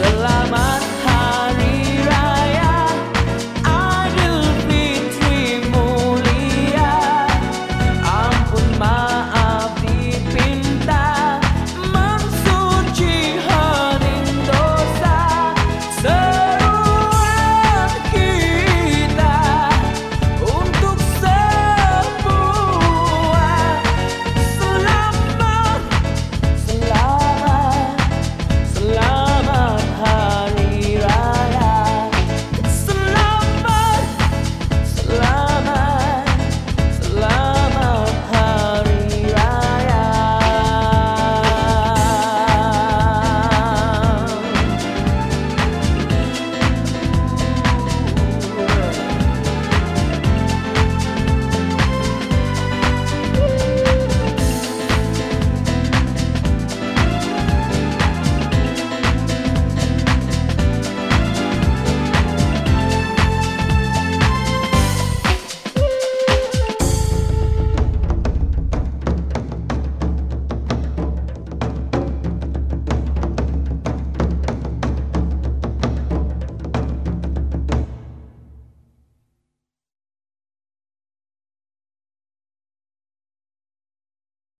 selama